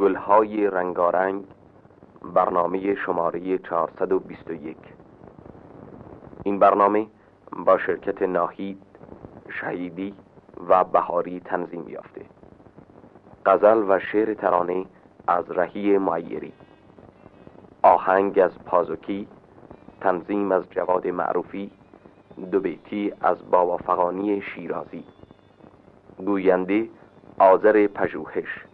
گلهای رنگارنگ برنامه شماره 421 این برنامه با شرکت ناهید شهیدی و بهاری تنظیم یافته. غزل و شعر ترانه از رهی معیری. آهنگ از پازوکی تنظیم از جواد معروفی دو بیتی از بابا فقانی شیرازی. گوینده آذر پژوهش.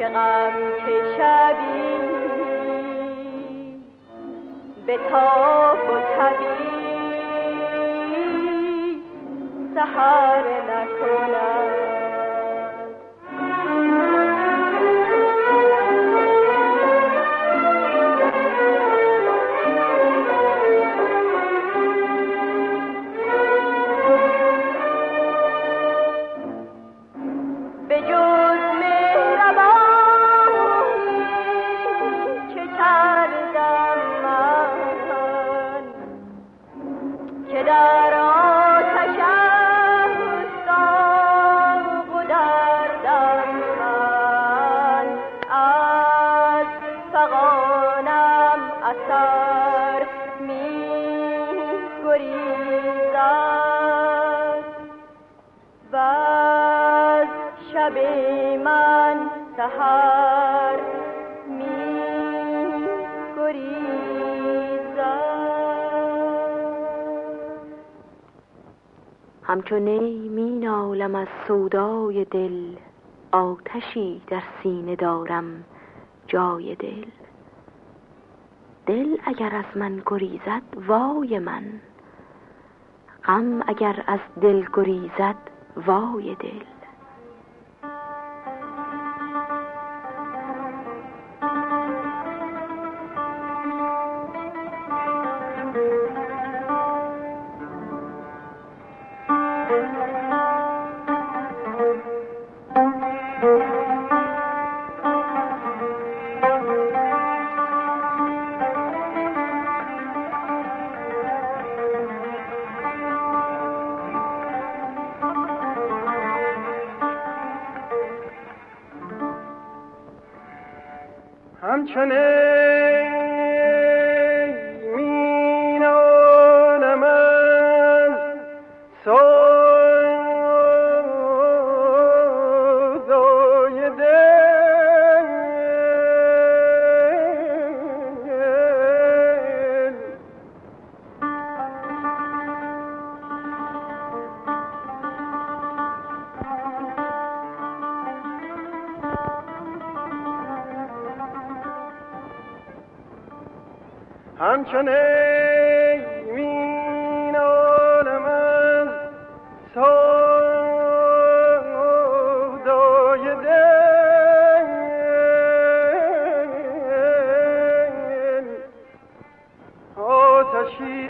چه غم که شبی. به تاب و طبی سهر نکنم. همچو نی می نالم از سودای دل. آتشی در سینه دارم جای دل. دل اگر از من گریزد وای من. غم اگر از دل گریزد وای دل. খুশি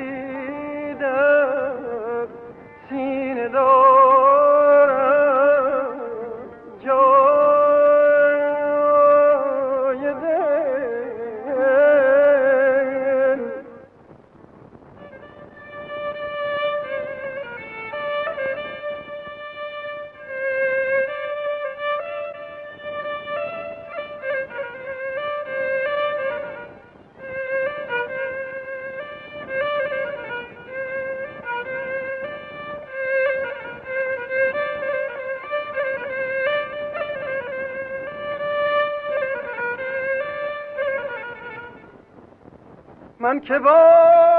من که با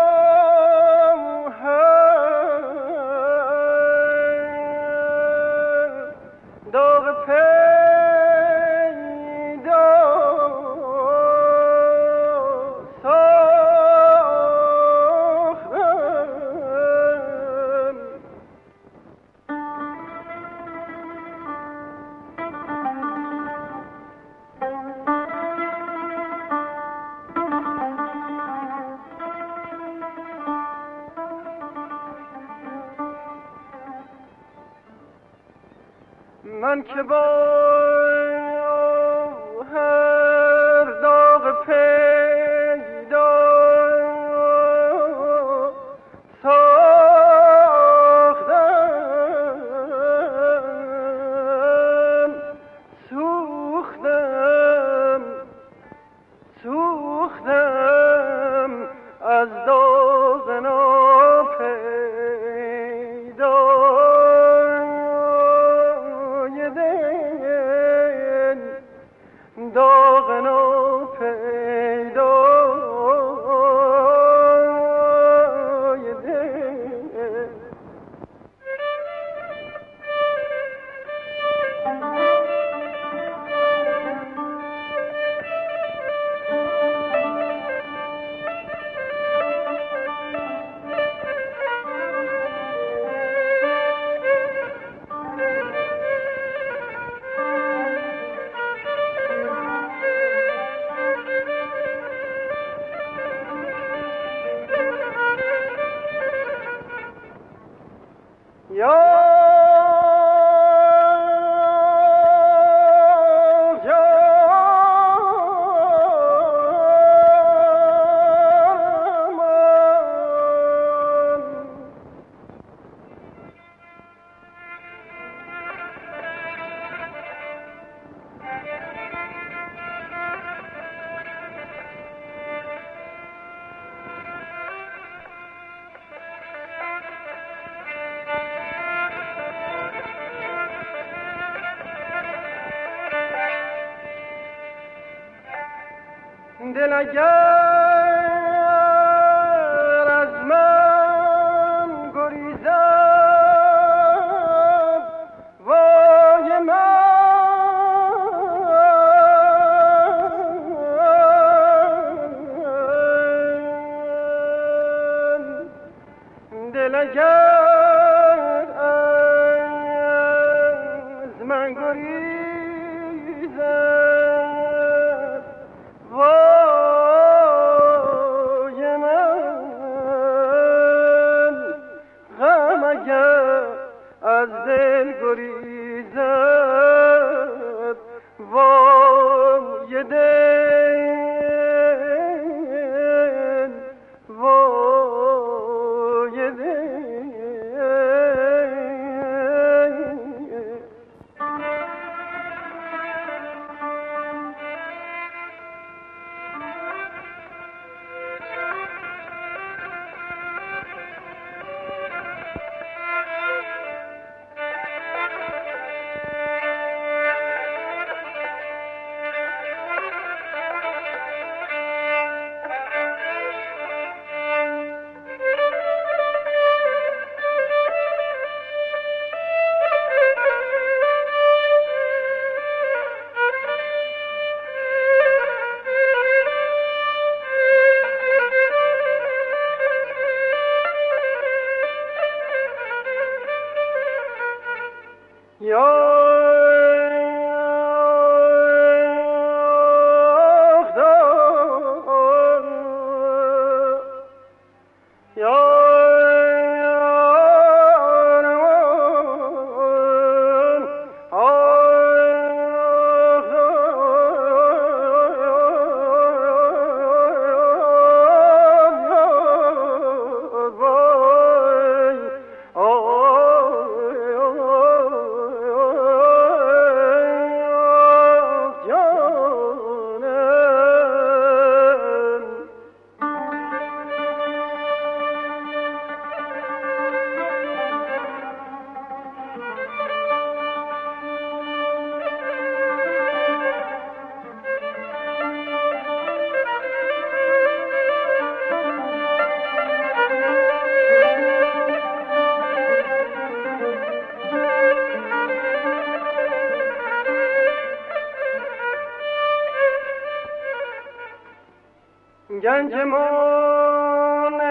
گنجمان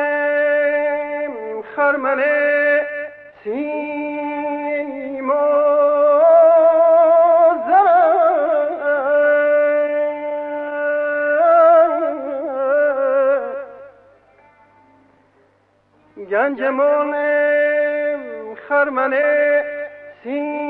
خرمن سیم و گنجمان خرمن سیم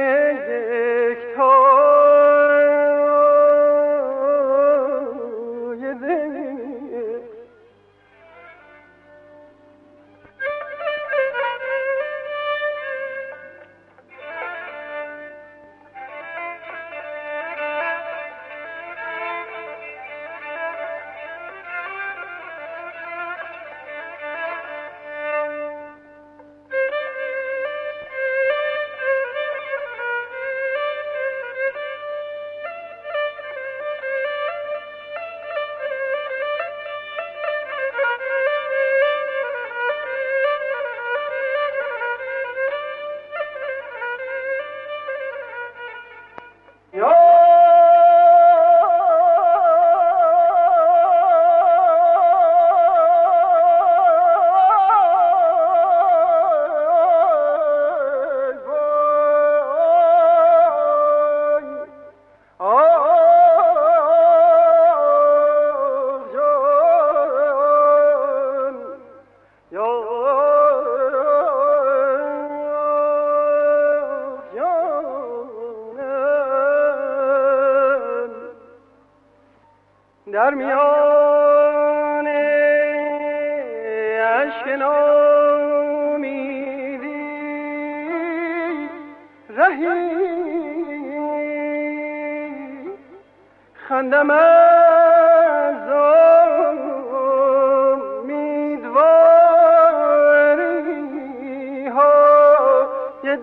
دل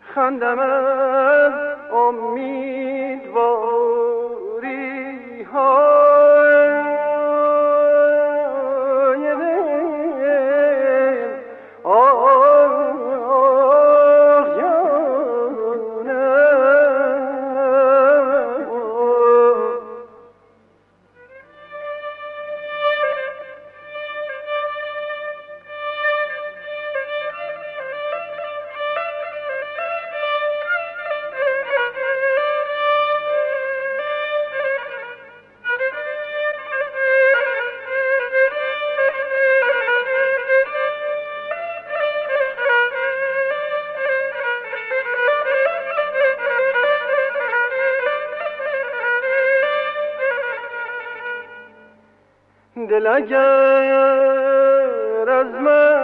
خندم از امید دل اگر از من.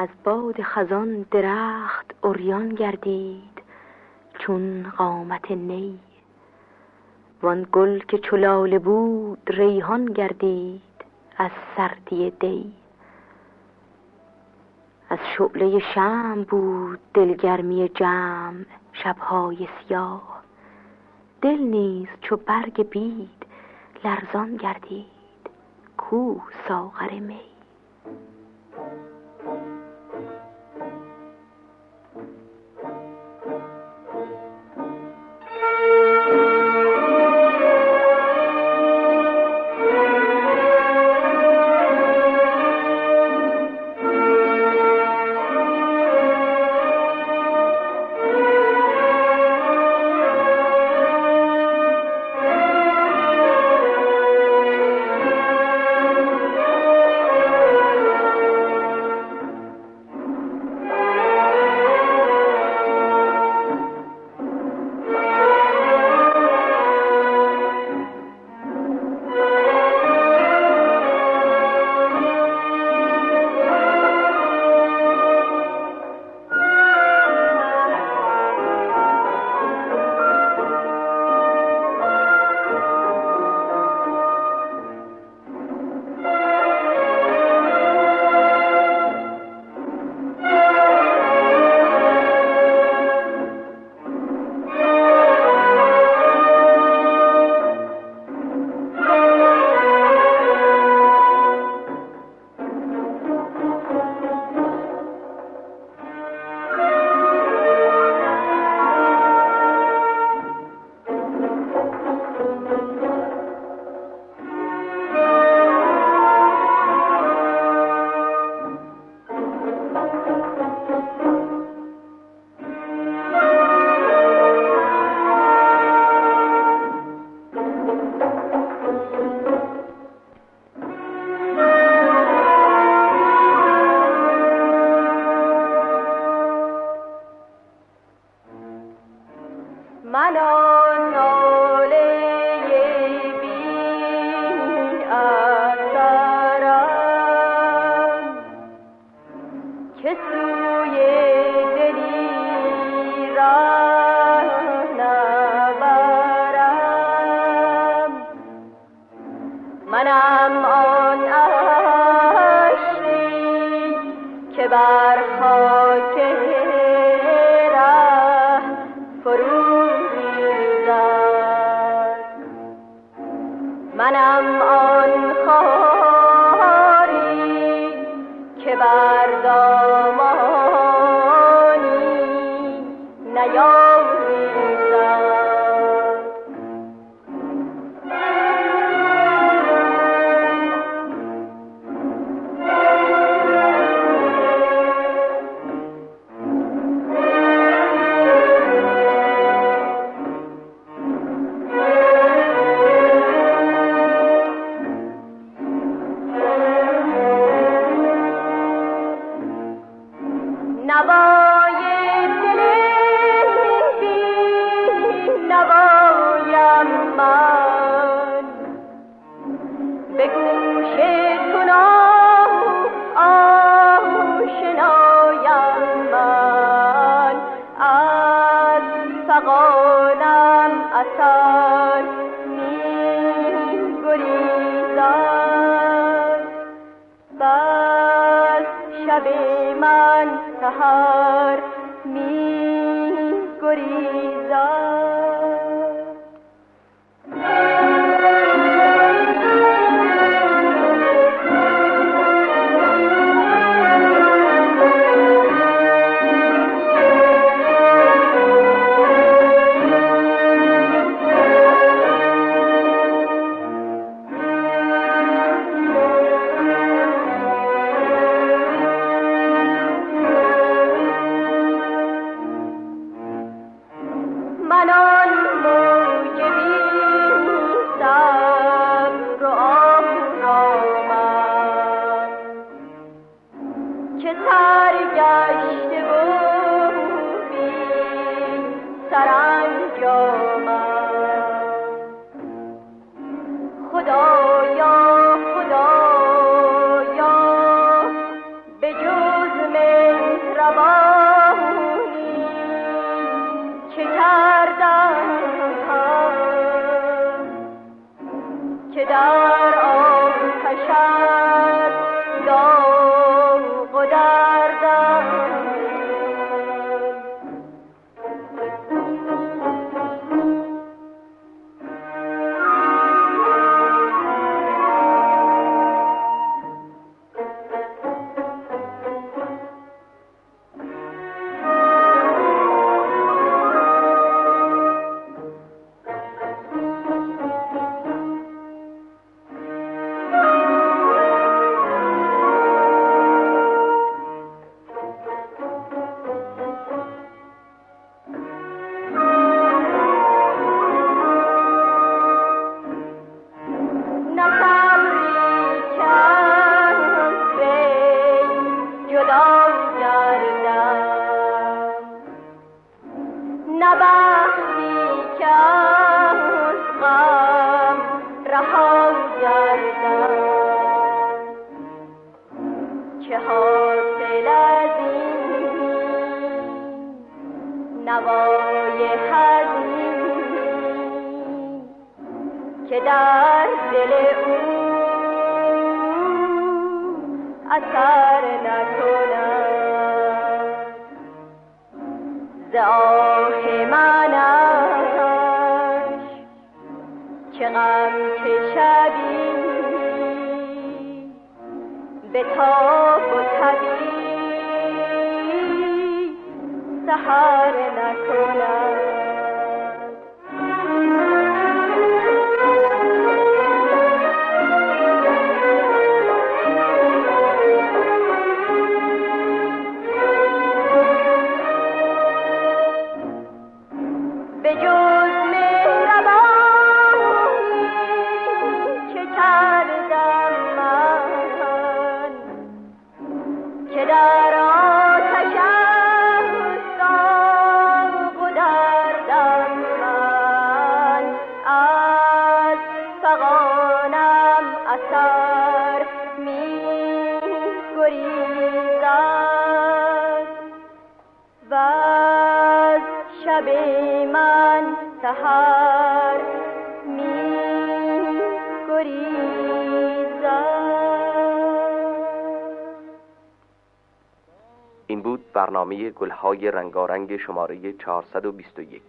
از باد خزان درخت اوریان گردید چون قامت نی. وان گل که چلاله بود ریحان گردید از سردی دی. از شعله شم بود دلگرمی جمع شبهای سیاه. دل نیز چو برگ بید لرزان گردید کو ساغر می. বাবা برنامه گلهای رنگارنگ شماره 421